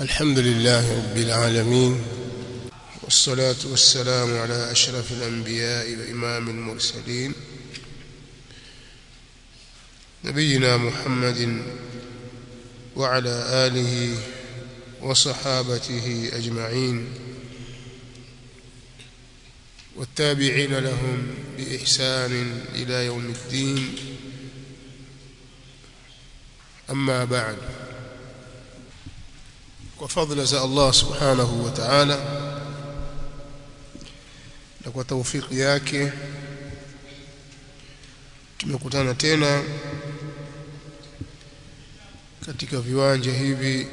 الحمد لله رب العالمين والصلاة والسلام على أشرف الأنبياء وإمام المرسلين. نبينا محمد وعلى آله وصحابته أجمعين. والتابعين لهم بإحسان إلى يوم الدين. أما بعد وفضل za Allah subhanahu wa ta'ala na kwa taufiki yake tumekutana tena katika viwanja hivi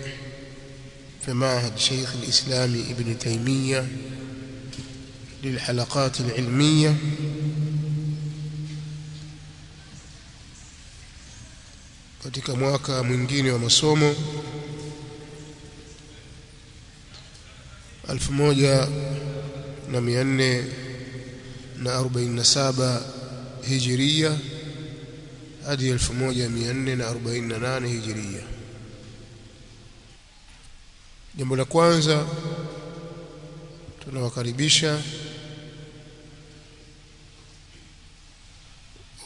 vya Mahad Sheikh al-Islami Ibn Taymiyyah للحلقات العلمية katika mwaka mwingine wa masomo 1447 hijiria hadi 1448 hijiria. Jambo la kwanza tunawakaribisha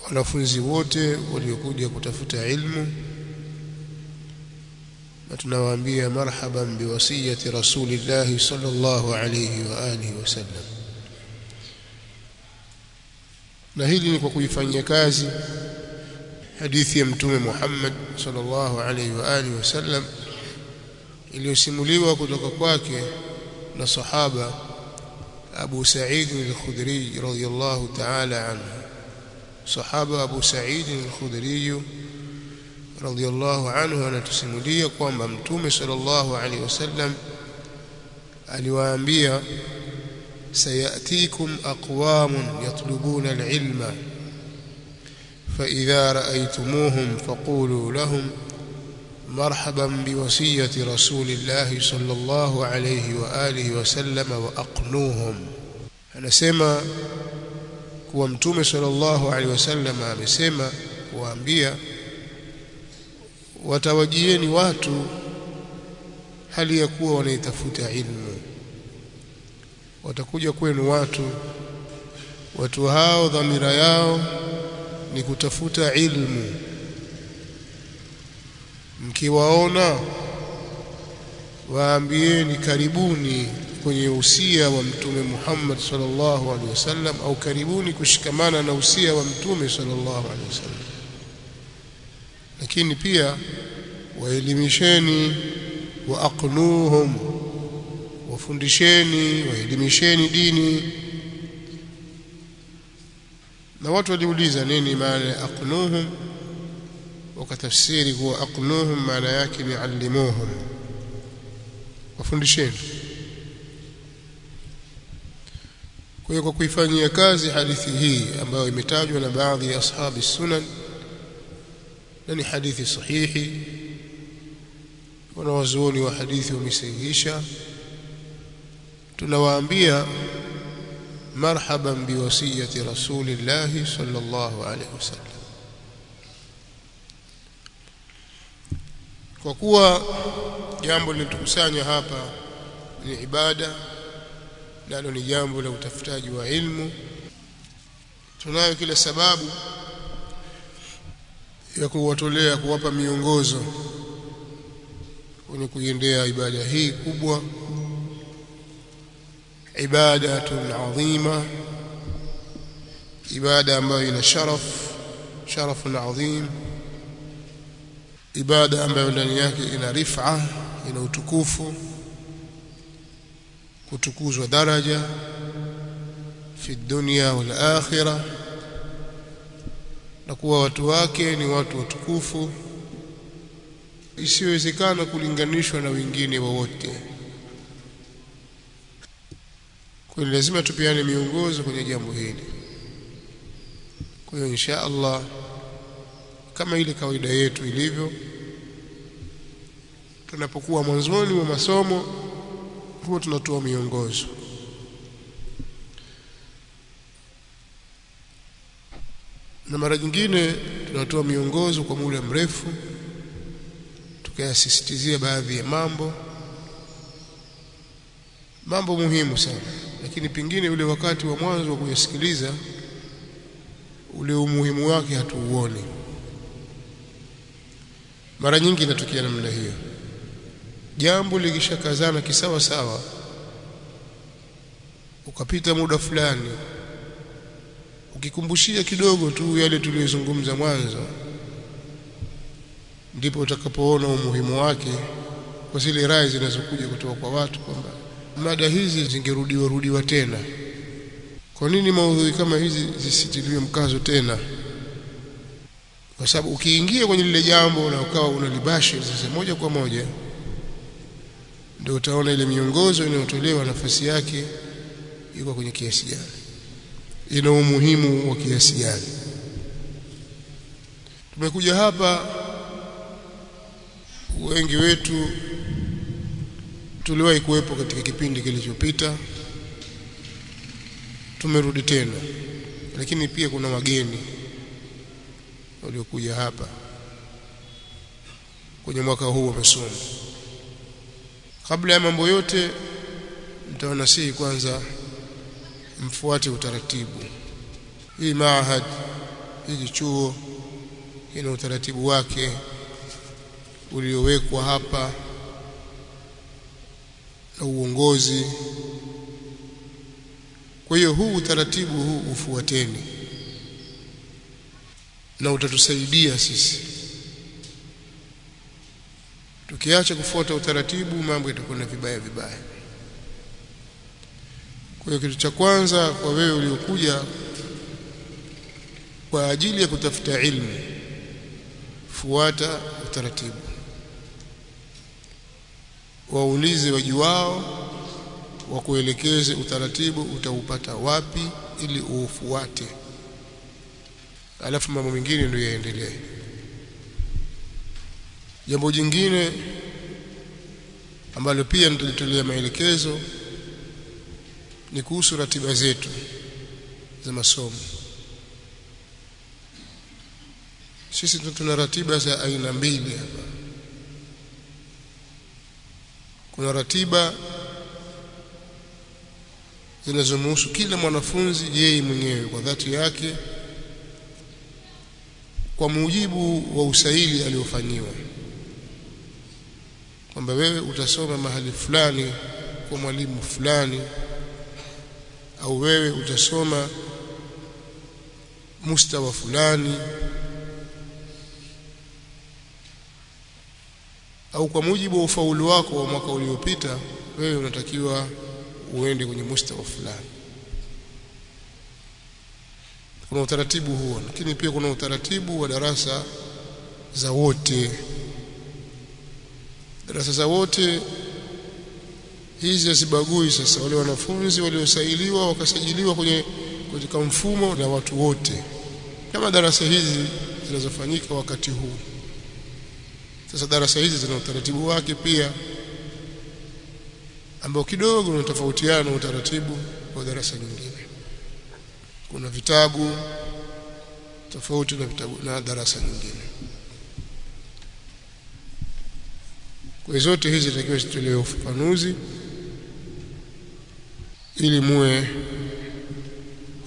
wanafunzi wote waliokuja kutafuta ilmu na tunawaambia marhaban biwasiyati rasulillah sallallahu alayhi wa alihi wasallam na hili ni kwa kuifanyia kazi hadithi ya mtume Muhammad sallallahu alayhi wa alihi wasallam iliyosimuliwa kutoka kwake na sahaba Abu Sa'id al-Khudri radhiyallahu ta'ala anhu sahaba Abu Sa'id al-Khudri radhiyallahu anhu anatusimulia kwamba mtume sallallahu alaihi wasallam aliwaambia sayatikum aqwamun yatlubuna al-ilma فإذا رأيتموهم فقولوا لهم مرحبا بوصية رسول الله صلى الله عليه وآله وسلم وأقنوهم anasema kuwa mtume sallallahu alaihi wasallam amesema kuambia watawajieni watu hali ya kuwa wanaitafuta ilmu. Watakuja kwenu watu watu hao dhamira yao ni kutafuta ilmu. Mkiwaona waambieni karibuni kwenye usia wa mtume Muhammad sallallahu alaihi wasallam au karibuni kushikamana na usia wa mtume sallallahu alaihi wasallam lakini pia waelimisheni wa aqnuhum wafundisheni waelimisheni dini. Na watu waliuliza nini maana ya aqnuhum? Wakatafsiri kuwa aqnuhum maana yake ni allimuhum. Wafundisheni. Kwa hiyo kwa kuifanyia kazi hadithi hii ambayo imetajwa na baadhi ya ashabi sunan na ni hadithi sahihi. Wanawazuoni wa hadithi wamesahihisha tunawaambia marhaban biwasiyati rasulillahi sallallahu alaihi wasallam kwa kuwa jambo lilotukusanya hapa ni ibada nalo ni jambo la utafutaji wa ilmu. Tunayo kila sababu ya kuwatolea kuwapa miongozo kwenye kuiendea ibada hii kubwa. Ibadatun adhima ibada ambayo ina sharaf sharafun adhim ibada ambayo ndani yake ina rif'a ina utukufu kutukuzwa daraja fi dunya wal akhirah na kuwa watu wake ni watu watukufu isiwezekana kulinganishwa na wengine wowote. Kwa hiyo lazima tupeane miongozo kwenye jambo hili. Kwa hiyo insha Allah kama ile kawaida yetu ilivyo tunapokuwa mwanzoni wa masomo huwa tunatoa miongozo na mara nyingine tunatoa miongozo kwa muda mrefu tukayasisitizia baadhi ya mambo. Mambo muhimu sana. Lakini pingine ule wakati wa mwanzo wa kuyasikiliza ule umuhimu wake hatuuoni. Mara nyingi inatokea namna hiyo. Jambo likishakazana kisawa sawa ukapita muda fulani ukikumbushia kidogo tu yale tuliyozungumza mwanzo ndipo utakapoona umuhimu wake kwa zile rai zinazokuja kutoka kwa watu kwamba mada hizi zingerudiwa rudiwa tena. Kwa nini maudhui kama hizi zisitiliwe mkazo tena? Kwa sababu ukiingia kwenye lile jambo na ukawa unalibashi sasa moja kwa moja ndio utaona ile miongozo inayotolewa nafasi yake iko kwenye kiasi gani ina umuhimu wa kiasi gani tumekuja hapa wengi wetu tuliwahi kuwepo katika kipindi kilichopita. Tumerudi tena lakini pia kuna wageni waliokuja hapa kwenye mwaka huu wa masomo. Kabla ya mambo yote nitawanasihi kwanza mfuate utaratibu. Hii maahad hii chuo ina utaratibu wake uliowekwa hapa na uongozi. Kwa hiyo huu utaratibu huu ufuateni na utatusaidia sisi. Tukiacha kufuata utaratibu mambo yatakwenda vibaya vibaya kwa hiyo kitu cha kwanza kwa wewe uliokuja kwa ajili ya kutafuta ilmu fuata utaratibu. Waulize wajuwao wakuelekeze utaratibu utaupata wapi ili uufuate. Alafu mambo mengine ndio yaendelee. Jambo jingine ambalo pia nitalitolea maelekezo ni kuhusu ratiba zetu za masomo. Sisi tuna ratiba za aina mbili hapa. Kuna ratiba zinazomhusu kila mwanafunzi yeye mwenyewe kwa dhati yake kwa mujibu wa usaili aliofanyiwa. Kwamba wewe utasoma mahali fulani kwa mwalimu fulani au wewe utasoma mustawa fulani au kwa mujibu wa ufaulu wako wa mwaka uliopita wewe unatakiwa uende kwenye mustawa fulani. Kuna utaratibu huo lakini pia kuna utaratibu wa darasa za wote. Darasa za wote hizi hazibagui sasa. Wale wanafunzi waliosailiwa wakasajiliwa kwenye katika mfumo na watu wote. Kama darasa hizi zinazofanyika wakati huu. Sasa darasa hizi zina utaratibu wake pia ambao kidogo unatofautiana na utaratibu wa darasa nyingine kuna vitabu tofauti na vitabu na darasa nyingine kwa zote hizi zitakiwa zitolewe ufafanuzi ili muwe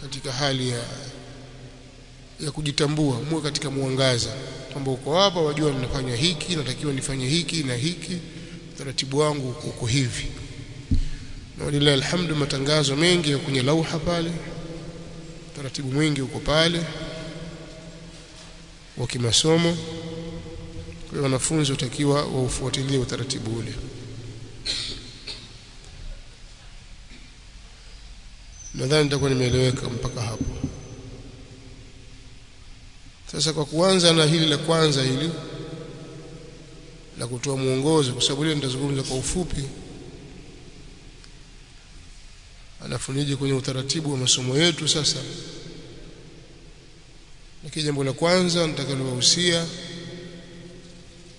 katika hali ya ya kujitambua muwe katika mwangaza. Kwamba uko hapa wajua ninafanya hiki natakiwa nifanye hiki na hiki utaratibu wangu uko hivi. Na walilahi alhamdu matangazo mengi ya kwenye lauha pale utaratibu mwingi uko pale wa kimasomo. Kwa wanafunzi watakiwa waufuatilie utaratibu ule nadhani nitakuwa nimeeleweka mpaka hapo. Sasa kwa kuanza na hili la kwanza hili la kutoa mwongozo kwa sababu ile nitazungumza kwa ufupi. Alafu nije kwenye utaratibu wa masomo yetu sasa? Lakini jambo la kwanza nitakalowahusia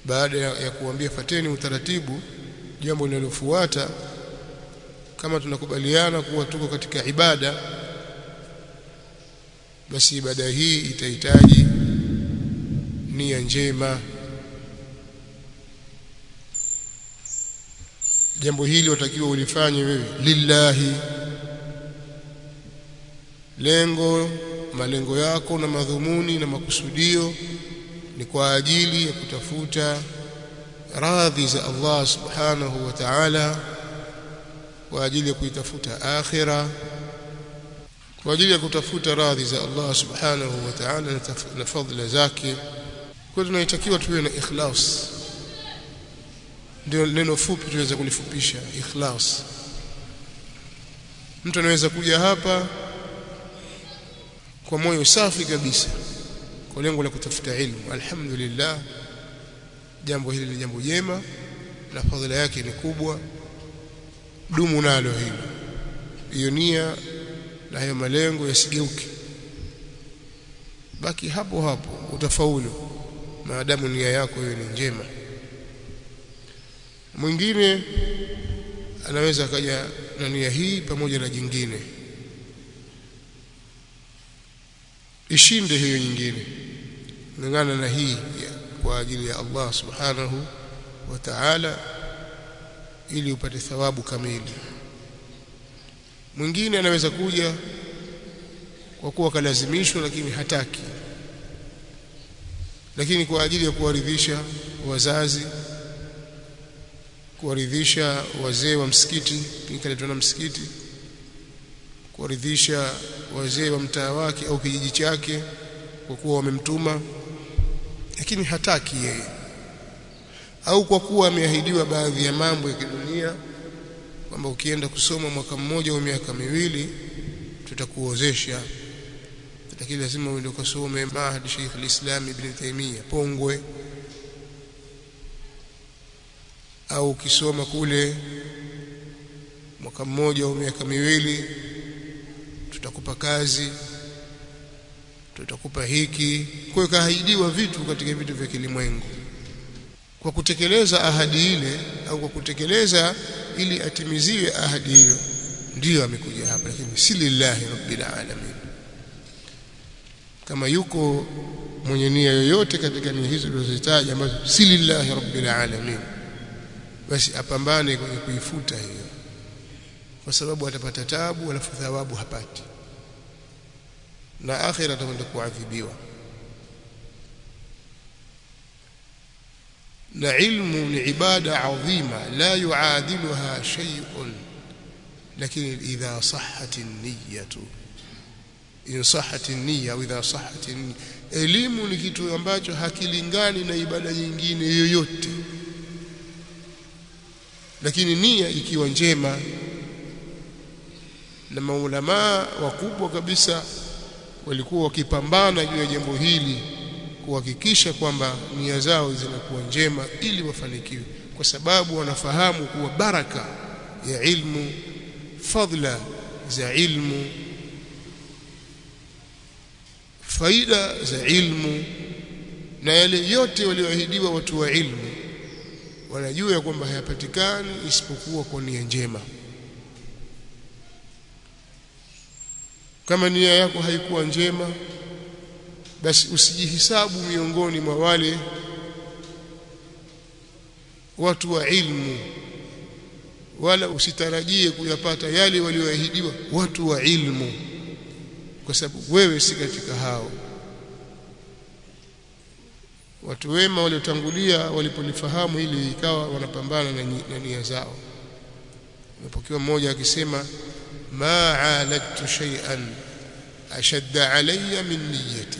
baada ya, ya kuambia fateni utaratibu jambo linalofuata kama tunakubaliana kuwa tuko katika ibada basi ibada hii itahitaji nia njema. Jambo hili watakiwa ulifanye wewe. Lillahi. Lengo malengo yako na madhumuni na makusudio ni kwa ajili ya kutafuta radhi za Allah subhanahu wa ta'ala kwa ajili ya kuitafuta akhira kwa ajili ya kutafuta radhi za Allah subhanahu wa ta'ala na fadhila zake. Kwa tunahitakiwa tuwe na ikhlas. Ndio neno fupi tunaweza kulifupisha ikhlas. Mtu anaweza kuja hapa kwa moyo safi kabisa kwa lengo la kutafuta ilmu. Alhamdulillah jambo hili ni jambo jema na fadhila yake ni kubwa dumu nalo hilo. Hiyo nia na hayo malengo yasigeuke. Baki hapo hapo utafaulu. Maadamu nia yako hiyo ni njema. Mwingine anaweza akaja na nia hii pamoja na jingine. Ishinde hiyo nyingine. Ngangana na hii kwa ajili ya Allah subhanahu wa ta'ala ili upate thawabu kamili. Mwingine anaweza kuja kwa kuwa kalazimishwa lakini hataki. Lakini kwa ajili ya kuwaridhisha wazazi kuwaridhisha wazee wa msikiti kaletwa na msikiti kuwaridhisha wazee wa mtaa wake au kijiji chake kwa kuwa wamemtuma lakini hataki yeye au kwa kuwa ameahidiwa baadhi ya mambo ya kidunia kwamba ukienda kusoma mwaka mmoja au miaka miwili tutakuozesha. Lakini lazima uende ukasome Mahad Sheikh al-Islam Ibn Taymiyyah Pongwe. Au ukisoma kule mwaka mmoja au miaka miwili tutakupa kazi tutakupa hiki. Kwa kaahidiwa vitu katika vitu vya kilimwengu kwa kutekeleza ahadi ile au kwa kutekeleza ili atimiziwe ahadi hiyo. Ndiyo amekuja hapa lakini si lillahi rabbil alamin. Kama yuko mwenye nia yoyote katika nia hizo tulizozitaja ambazo si lillahi rabbil alamin basi apambane kwenye kuifuta hiyo. Kwa sababu atapata tabu alafu thawabu hapati. Na akhira atakwenda kuadhibiwa na ilmu ni ibada adhima la yuadiluha shay'un. Lakini idha sahhat an-niyyatu in sahhat an-niyya au idha sahhat elimu ni kitu ambacho hakilingani na ibada nyingine yoyote. Lakini nia ikiwa njema na maulamaa wakubwa kabisa walikuwa wakipambana juu ya jambo hili kuhakikisha kwamba nia zao zinakuwa njema ili wafanikiwe. Kwa sababu wanafahamu kuwa baraka ya ilmu fadla za ilmu faida za ilmu na yale yote walioahidiwa watu wa ilmu wanajua ya kwamba hayapatikani isipokuwa kwa nia njema. Kama nia yako haikuwa njema basi usijihisabu miongoni mwa wale watu wa ilmu wala usitarajie kuyapata yale walioahidiwa watu wa ilmu kwa sababu wewe si katika hao. Watu wema waliotangulia walipolifahamu hili ikawa wanapambana na nia zao. Imepokewa mmoja akisema ma alaktu shay'an ashadda alayya min niyyati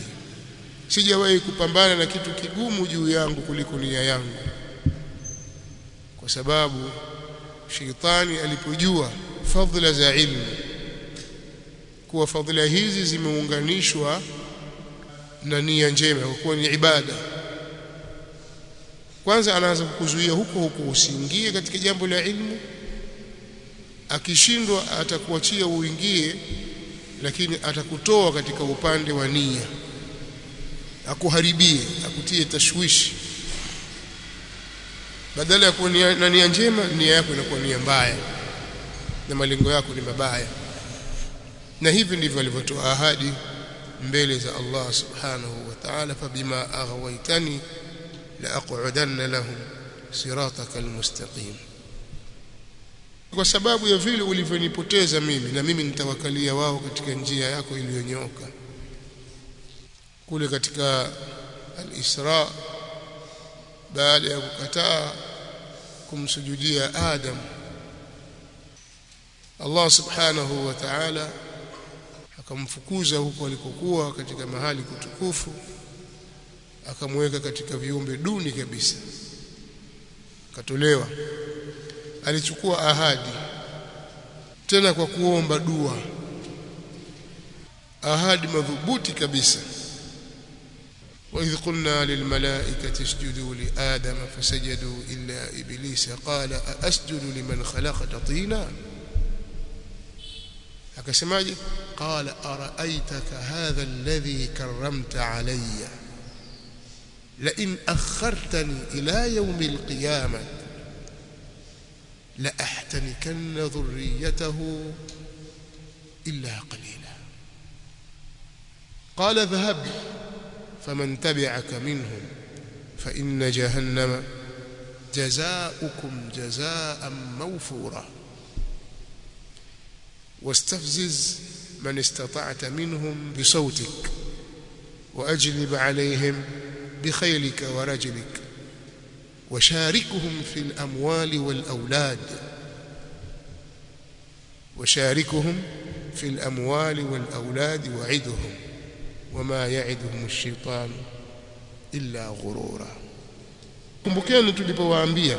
sijawahi kupambana na kitu kigumu juu yangu kuliko nia yangu. Kwa sababu sheitani alipojua fadhila za ilmu kuwa fadhila hizi zimeunganishwa na nia njema kwa kuwa ni ibada. Kwanza anaanza kukuzuia huko huko usiingie katika jambo la ilmu. Akishindwa atakuachia uingie lakini atakutoa katika upande wa nia akuharibie akutie tashwishi. Badala ya kuwa na nia njema nia yako inakuwa nia mbaya. Na malengo yako ni mabaya. Na hivi ndivyo alivyotoa ahadi mbele za Allah subhanahu wa ta'ala fabima aghwaytani la aq'udanna lahum siratakal mustaqim kwa sababu ya vile ulivyonipoteza mimi na mimi nitawakalia wao katika njia yako iliyonyooka kule katika al-Isra baada ya kukataa kumsujudia Adam. Allah subhanahu wa ta'ala akamfukuza huko alikokuwa katika mahali kutukufu akamweka katika viumbe duni kabisa katolewa alichukua ahadi tena kwa kuomba dua ahadi madhubuti kabisa وإذ قلنا للملائكة اسجدوا لآدم فسجدوا إلا إبليس قال أسجد لمن خلقت طينا؟ قال أرأيتك هذا الذي كرمت علي؟ لئن أخرتني إلى يوم القيامة لأحتنكن ذريته إلا قليلا. قال اذهب. Tabi'aka minhum fa inna jahannama jazaa'ukum jazaa'an mawfura واستفزز من استطعت منهم بصوتك وأجلب عليهم بخيلك ورجلك وشاركهم في الأموال والأولاد. وشاركهم في الأموال والأولاد وعدهم. wama yaiduhum ash-shaytan illa ghurura kumbukeni tulipowaambia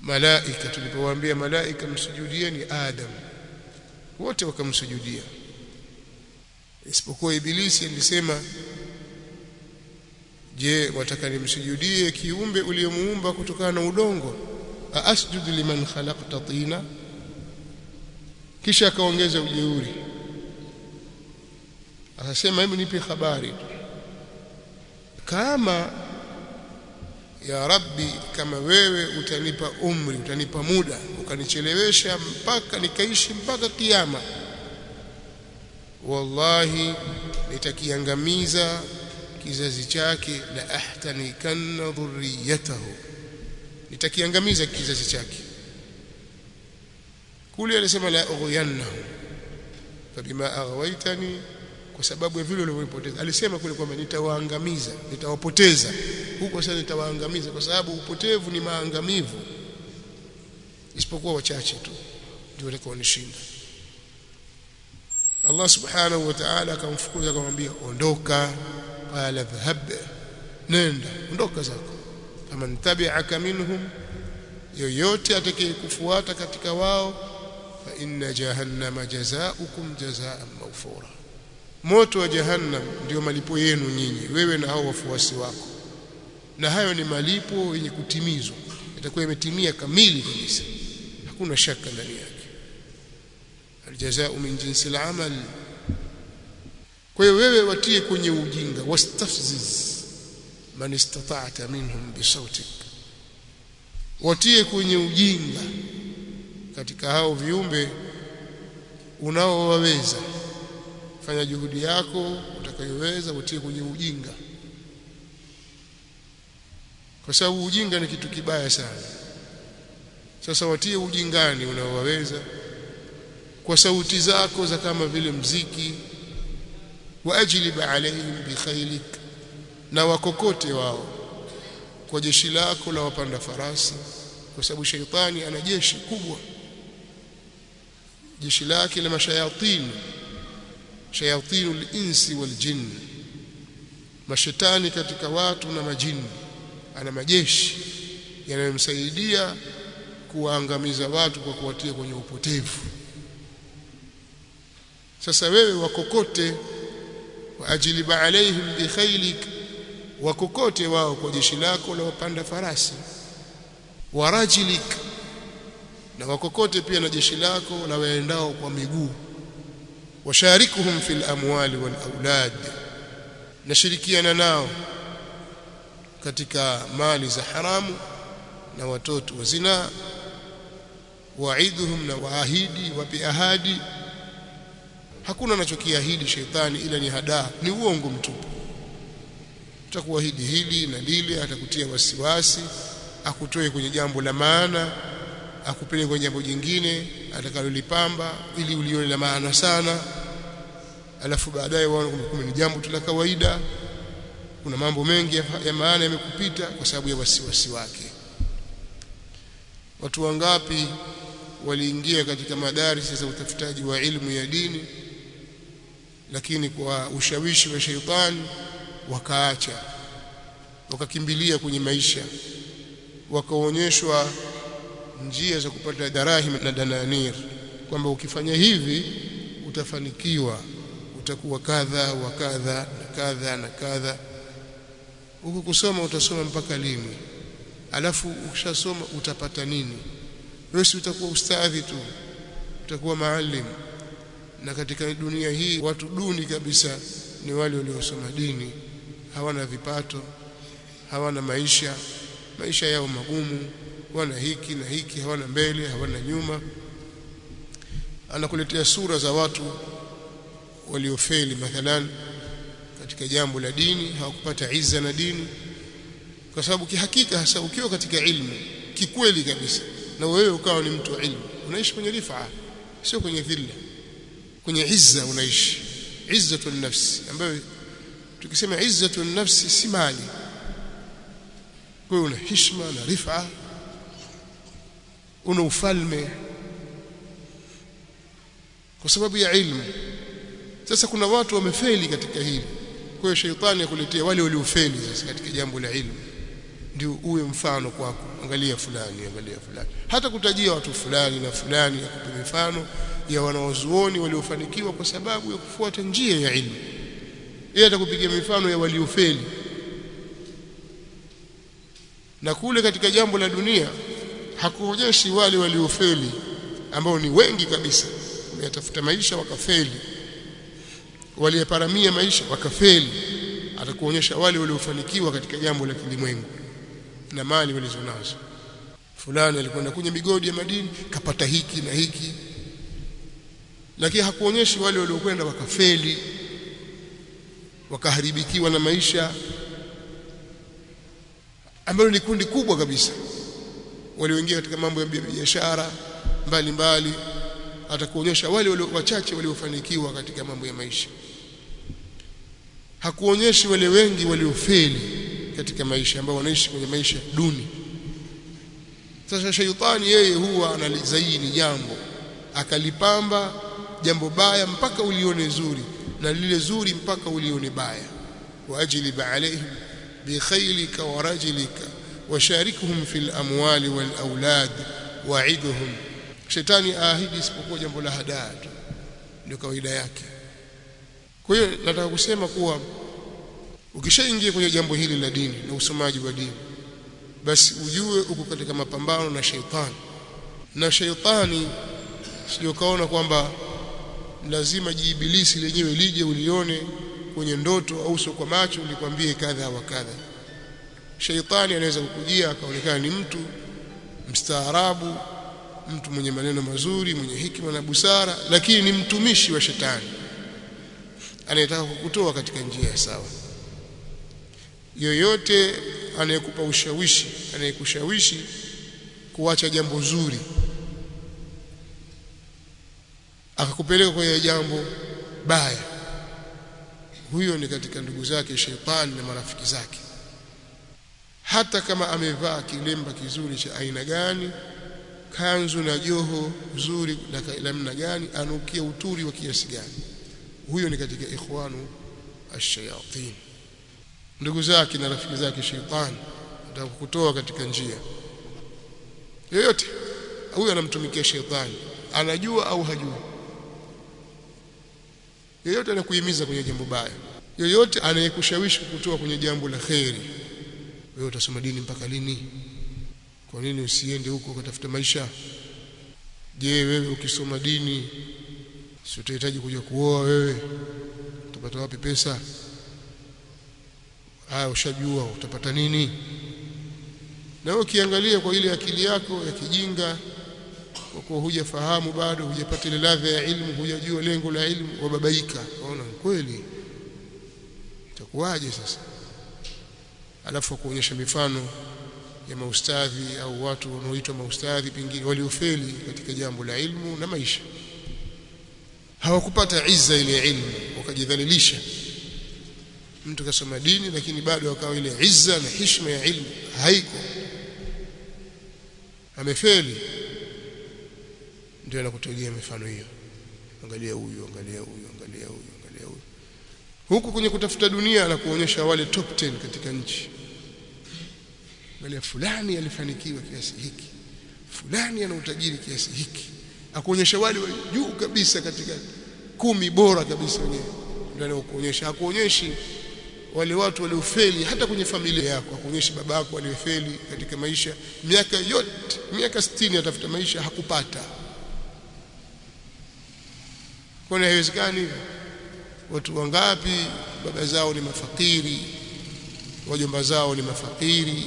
malaika tulipowaambia malaika msujudieni adam. Wote wakamsujudia. Isipokuwa ibilisi alisema je wataka nimsujudie kiumbe uliyemuumba kutokana na udongo? Aasjudu liman khalaqta tina? Kisha akaongeza ujeuri akasema hebu nipe habari kama ya rabbi kama wewe utanipa umri utanipa muda ukanichelewesha mpaka nikaishi mpaka kiyama wallahi nitakiangamiza kizazi chake la ahtanikanna dhurriyatahu. Nitakiangamiza kizazi chake. Kule alisema la ughyannahu fabima aghwaytani kwa sababu ya vile walivyopoteza alisema kule kwamba nitawaangamiza nitawapoteza. Huko sasa nitawaangamiza kwa sababu upotevu ni maangamivu. Isipokuwa wachache tu ndio watakaonishinda Allah subhanahu wa ta'ala akamfukuza akamwambia ondoka qala dhhab nenda ondoka zako. Faman tabi'aka minhum yoyote atakayekufuata katika wao fa inna jahannama jazaa'ukum jazaa'an mawfura moto wa jahannam ndio malipo yenu nyinyi wewe na hao wafuasi wako. Na hayo ni malipo yenye kutimizwa. Itakuwa imetimia kamili kabisa. Hakuna shaka ndani yake. Aljazaa min jinsi al-amal kwa hiyo wewe watie kwenye ujinga wastafziz man istata'ta minhum bisautik watie kwenye ujinga katika hao viumbe unaowaweza fanya juhudi yako utakayoweza utie kwenye ujinga. Kwa sababu ujinga ni kitu kibaya sana. Sasa watie ujingani unaowaweza. Kwa sauti zako za kama vile mziki waajlib alaihim bikhailik na wakokote wao kwa jeshi lako la wapanda farasi kwa sababu sheitani ana jeshi kubwa. Jeshi lake la mashayatini shayatinul linsi wal jinn mashetani katika watu na majini ana majeshi yanayomsaidia kuwaangamiza watu kwa kuwatia kwenye upotevu. Sasa wewe wakokote waajliba alaihim bikhailik wakokote wao kwa jeshi lako la wapanda farasi warajilik na wakokote pia na jeshi lako la waendao kwa miguu washarikuhum fil amwali wal aulad nashirikiana nao katika mali za haramu na watoto wa zinaa waiduhum na waahidi wapi ahadi. Hakuna anachokiahidi sheitani ila ni hadaa ni uongo mtupu. Utakuahidi hili na lile atakutia wasiwasi akutoe kwenye jambo la maana akupeleke kwenye jambo jingine atakalolipamba ili ulione la maana sana. Alafu baadaye waone kwamba ni jambo tu la kawaida. Kuna mambo mengi ya, ya maana yamekupita kwa sababu ya wasiwasi wake. Watu wangapi waliingia katika madarisi za utafutaji wa ilmu ya dini lakini kwa ushawishi wa sheitani wakaacha wakakimbilia kwenye maisha wakaonyeshwa njia za kupata darahim na dananir. Kwamba ukifanya hivi utafanikiwa. Utakuwa kadha wa kadha na kadha na kadha. Huko kusoma utasoma mpaka lini? Alafu ukishasoma utapata nini? Wewe utakuwa ustadhi tu utakuwa maalim. Na katika dunia hii watu duni kabisa ni wale waliosoma dini. Hawana vipato hawana maisha. Maisha yao magumu wana hiki na hiki hawana mbele hawana nyuma. Anakuletea sura za watu waliofeli mathalan katika jambo la dini hawakupata izza na dini. Kwa sababu kihakika hasa ukiwa katika ilmu kikweli kabisa na wewe ukawa ni mtu wa ilmu unaishi kwenye rifaa sio kwenye dhilla. Kwenye izza unaishi. Izzatu nafsi ambayo tukisema izzatu nafsi si mali. Kwa una heshima na rifaa una ufalme kwa sababu ya ilmu. Sasa kuna watu wamefeli katika hili. Kwa hiyo sheitani akuletea wale waliofeli sasa katika jambo la ilmu. Ndio uwe mfano kwako. Angalia fulani angalia fulani. Hata kutajia watu fulani na fulani ya kupa mifano ya wanaozuoni waliofanikiwa kwa sababu ya kufuata njia ya ilmu. Yeye atakupigia mifano ya waliofeli. Na kule katika jambo la dunia hakuonyeshi wale waliofeli ambao ni wengi kabisa. Wameyatafuta maisha wakafeli. Waliyeparamia maisha wakafeli. Atakuonyesha wale waliofanikiwa katika jambo la kilimwengu na mali walizonazo fulani alikwenda kwenye migodi ya madini kapata hiki na hiki. Lakini hakuonyeshi wale waliokwenda wakafeli. Wakaharibikiwa na maisha ambalo ni kundi kubwa kabisa walioingia katika mambo ya biashara mbalimbali atakuonyesha wale walio wachache waliofanikiwa katika mambo ya maisha. Hakuonyeshi wale wengi waliofeli katika maisha ambao wanaishi kwenye maisha duni. Sasa shaitani yeye huwa analizaini jambo akalipamba jambo baya mpaka ulione zuri na lile zuri mpaka ulione baya. Waajlib alaihim bikhaylika wa rajlika washarikuhum fil amwali wal aulad wa'iduhum shetani aahidi isipokuwa jambo la hadaa tu ndio kawaida yake. Kwa hiyo nataka kusema kuwa ukishaingia kwenye jambo hili la dini na usomaji wa dini basi ujue uko katika mapambano na sheitani na sheitani sio kaona kwamba lazima jiibilisi lenyewe lije ulione kwenye ndoto au uso kwa macho likwambie kadha wa kadha sheitani anaweza kukujia akaonekana ni mtu mstaarabu mtu mwenye maneno mazuri mwenye hikima na busara lakini ni mtumishi wa shetani anayetaka kukutoa katika njia ya sawa. Yoyote anayekupa ushawishi anayekushawishi kuacha jambo zuri akakupeleka kwenye jambo baya huyo ni katika ndugu zake shetani na marafiki zake hata kama amevaa kilemba kizuri cha aina gani kanzu na joho zuri la namna gani anukia uturi wa kiasi gani. Huyo ni katika ikhwanu ash-shayatin. Ndugu zake na rafiki zake shetani atakutoa katika njia. Yoyote huyo anamtumikia shetani anajua au hajua yoyote anakuhimiza kwenye jambo baya. Yoyote anayekushawishi kutoa kwenye jambo la kheri wewe utasoma dini mpaka lini? Kwa nini usiende huko ukatafuta maisha? Je wewe ukisoma dini si utahitaji kuja kuoa wewe? Utapata wapi pesa? Haya ushajua utapata nini? Na ukiangalia kwa ile akili yako ya kijinga kwa kuwa hujafahamu bado hujapata ile ladha ya ilmu hujajua lengo la ilmu wababaika. Unaona kweli? Itakuwaje sasa alafu kuonyesha mifano ya maustadhi au watu wanaoitwa maustadhi pengine waliofeli katika jambo la ilmu na maisha. Hawakupata izza ile ilmu wakajidhalilisha. Mtu kasoma dini lakini bado akawa ile izza na heshima ya ilmu haiko. Amefeli. Ndio anakutojea mifano hiyo. Angalia huyu angalia huyu angalia huyu angalia huyu. Huku kwenye kutafuta dunia na kuonyesha wale top 10 katika nchi angalia fulani alifanikiwa kiasi hiki. Fulani ana utajiri kiasi hiki. Akuonyesha wale wa juu kabisa katika kumi bora kabisa wenyewe. Ndio anakuonyesha akuonyeshi wale watu waliofeli hata kwenye familia yako. Akuonyeshi baba yako aliyefeli katika maisha. Miaka yote miaka 60 atafuta maisha hakupata. Kwani haiwezekani hivyo? Watu wangapi? Baba zao ni mafakiri. Wajomba zao ni mafakiri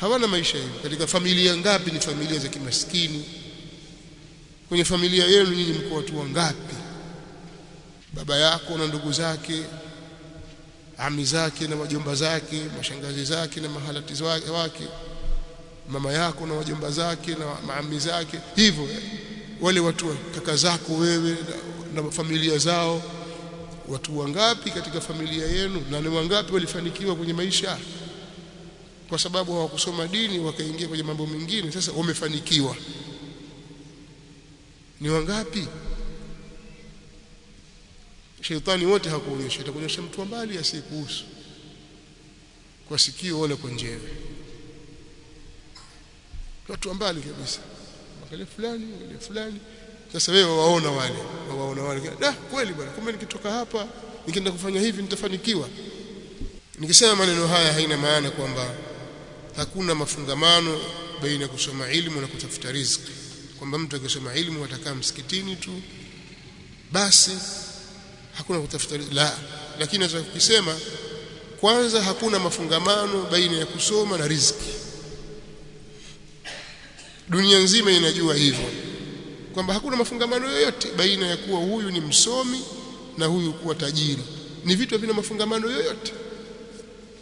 hawana maisha hiyo katika familia ngapi? Ni familia za kimaskini. Kwenye familia yenu nyinyi mko watu wangapi? Baba yako na ndugu zake ami zake na wajomba zake mashangazi zake na mahalati wake mama yako na wajomba zake na maami zake. Hivyo wale watu kaka zako wewe na, na familia zao watu wangapi katika familia yenu? Na ni wangapi walifanikiwa kwenye maisha kwa sababu hawakusoma dini wakaingia kwenye mambo mengine. Sasa wamefanikiwa. Ni wangapi? Sheitani wote hakuonyesha. Itakuonyesha mtu mbali asiyekuhusu. Kwa sikio wala kwa njewe. Watu wa mbali kabisa. Angalia fulani angalia fulani. Sasa wewe waona wale. Waona wale. Da kweli bwana. Kumbe nikitoka hapa nikienda kufanya hivi nitafanikiwa. Nikisema maneno haya haina maana kwamba hakuna mafungamano baina ya kusoma ilmu na kutafuta riziki. Kwamba mtu akisoma ilmu atakaa msikitini tu basi hakuna kutafuta la lakini naweza kusema kwanza hakuna mafungamano baina ya kusoma na riziki. Dunia nzima inajua hivyo kwamba hakuna mafungamano yoyote baina ya kuwa huyu ni msomi na huyu kuwa tajiri. Ni vitu vina mafungamano yoyote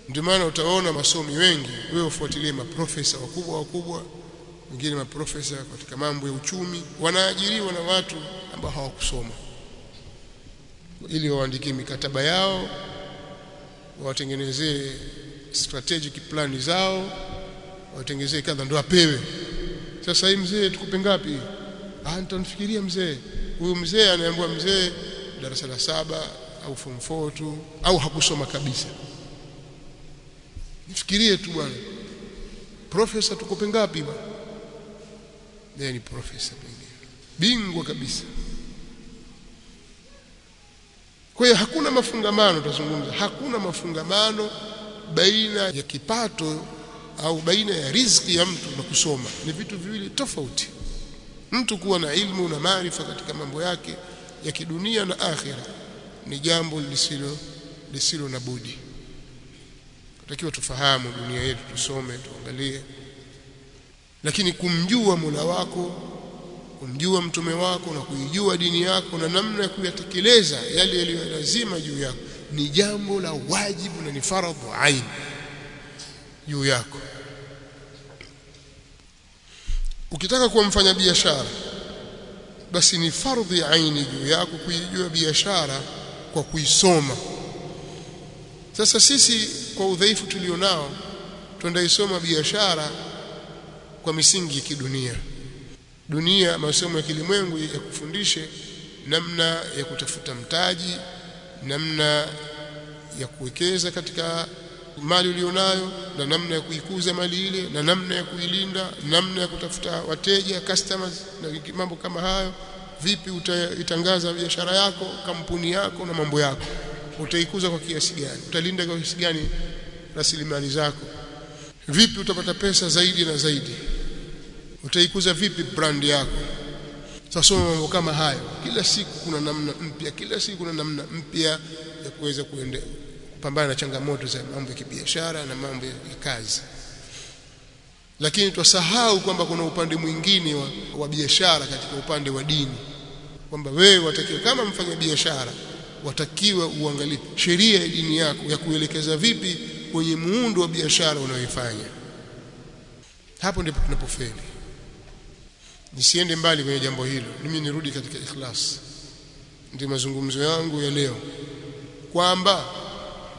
ndio maana utaona masomi wengi wewe ufuatilie maprofesa wakubwa wakubwa wengine maprofesa katika mambo ya uchumi wanaajiriwa na watu ambao hawakusoma. Ili waandikie mikataba yao watengenezee strategic plan zao watengenezee kadha ndo apewe sasa hii mzee tukupe ngapi ah nitanifikiria mzee. Huyu mzee anaambiwa mzee darasa la saba au form 4 tu au hakusoma kabisa nifikirie tu bwana. Profesa tuko pengapi bwana? Yeye ni profesa pengine. Bingwa kabisa. Kwa hiyo hakuna mafungamano tutazungumza. Hakuna mafungamano baina ya kipato au baina ya riziki ya mtu na kusoma. Ni vitu viwili tofauti. Mtu kuwa na ilmu na maarifa katika mambo yake ya kidunia na akhira ni jambo lisilo lisilo na budi tutakiwa tufahamu dunia yetu tusome tuangalie. Lakini kumjua Mola wako kumjua mtume wako na kuijua dini yako na namna ya kuyatekeleza yale yaliyo lazima juu yako ni jambo la wajibu na ni faradhu ain juu yako. Ukitaka kuwa mfanya biashara basi ni fardhi aini juu yako kuijua biashara kwa kuisoma. Sasa sisi kwa udhaifu tulionao tuendaisoma biashara kwa misingi ya kidunia. Dunia masomo ya kilimwengu ya kufundishe namna ya kutafuta mtaji namna ya kuwekeza katika mali ulionayo na namna ya kuikuza mali ile na namna ya kuilinda namna ya kutafuta wateja customers na mambo kama hayo. Vipi utaitangaza biashara yako kampuni yako na mambo yako utaikuza kwa kiasi gani? Utalinda kwa kiasi gani rasilimali zako? Vipi utapata pesa zaidi na zaidi? Utaikuza vipi brand yako? Tasoma mambo kama hayo. Kila siku kuna namna mpya kila siku kuna namna mpya ya kuweza kuendelea kupambana na changamoto za mambo ya kibiashara na mambo ya kazi. Lakini twasahau kwamba kuna upande mwingine wa, wa biashara katika upande wa dini. Kwamba wewe watakiwa kama mfanya biashara watakiwa uangalie sheria ya dini yako ya kuelekeza vipi kwenye muundo wa biashara unayoifanya. Hapo ndipo tunapofeli. Nisiende mbali kwenye jambo hilo. Mimi nirudi katika ikhlas. Ndio mazungumzo yangu ya leo. Kwamba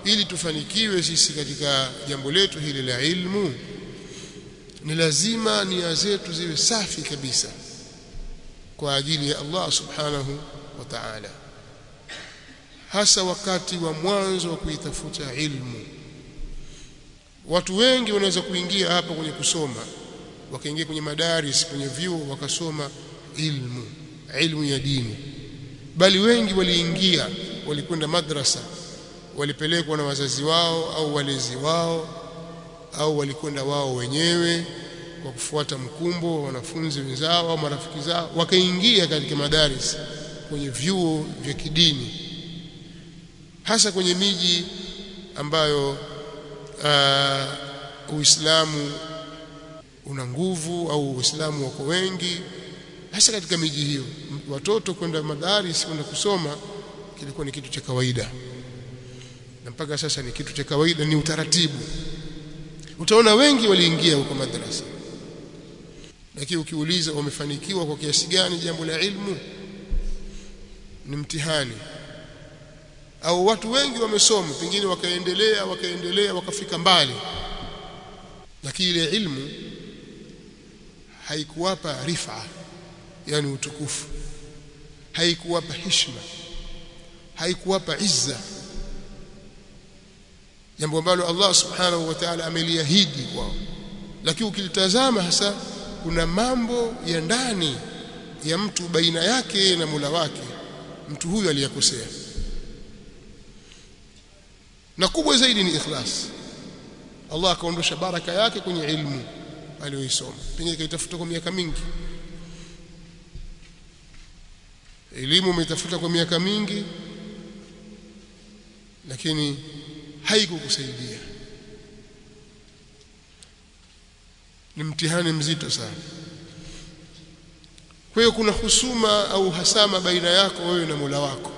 ili tufanikiwe sisi katika jambo letu hili la ilmu ni lazima nia zetu ziwe safi kabisa kwa ajili ya Allah subhanahu wa ta'ala hasa wakati wa mwanzo wa kuitafuta ilmu. Watu wengi wanaweza kuingia hapa kwenye kusoma wakaingia kwenye madaris kwenye vyuo wakasoma ilmu ilmu ya dini. Bali wengi waliingia walikwenda madrasa walipelekwa na wazazi wao au walezi wao au walikwenda wao wenyewe kwa kufuata mkumbo wa wanafunzi wenzao au marafiki zao wakaingia katika madaris kwenye vyuo vya kidini hasa kwenye miji ambayo uh, Uislamu una nguvu au Uislamu wako wengi hasa katika miji hiyo. Watoto kwenda madaris kwenda kusoma kilikuwa ni kitu cha kawaida. Na mpaka sasa ni kitu cha kawaida ni utaratibu. Utaona wengi waliingia huko madrasa. Lakini ukiuliza wamefanikiwa kwa kiasi gani jambo la ilmu ni mtihani au watu wengi wamesoma pengine wakaendelea wakaendelea wakafika mbali. Lakini ile ilmu haikuwapa rifa yani utukufu. Haikuwapa heshima. Haikuwapa izza. Jambo ambalo Allah subhanahu wa ta'ala ameliahidi kwao. Lakini ukilitazama hasa kuna mambo ya ndani ya mtu baina yake na Mola wake mtu huyu aliyakosea na kubwa zaidi ni ikhlas. Allah akaondosha baraka yake kwenye ilmu aliyoisoma. Pengine kaitafuta kwa miaka mingi. Elimu umeitafuta kwa miaka mingi lakini haikukusaidia. Ni mtihani mzito sana. Kwa hiyo kuna husuma au hasama baina yako wewe na Mola wako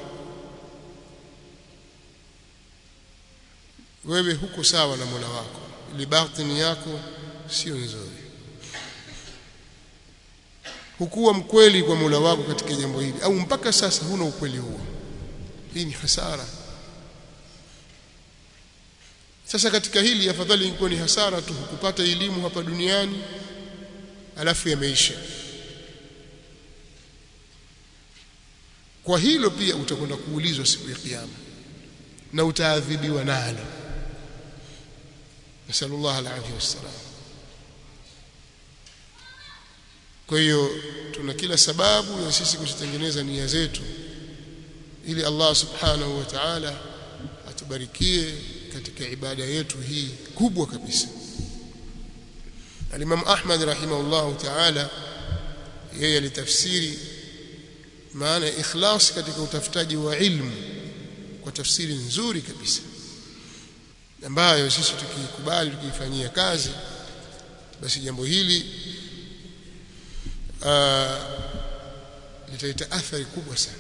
wewe huko sawa na Mola wako. Ili batini yako sio nzuri. Hukuwa mkweli kwa Mola wako katika jambo hili. Au mpaka sasa huna ukweli huo? Hii ni hasara. Sasa katika hili afadhali ingekuwa ni hasara tu. Kupata elimu hapa duniani alafu yameisha. Kwa hilo pia utakwenda kuulizwa siku ya kiyama. Na utaadhibiwa nalo nasallallahu alaihi wasallam kwa hiyo tuna kila sababu ya sisi kuzitengeneza nia zetu ili Allah subhanahu wa ta'ala atubarikie katika ibada yetu hii kubwa kabisa. Al-Imam Ahmad rahimahullah ta'ala yeye alitafsiri maana ikhlas katika utafutaji wa ilmu kwa tafsiri nzuri kabisa ambayo sisi tukikubali tukifanyia kazi basi jambo hili uh, litaita athari kubwa sana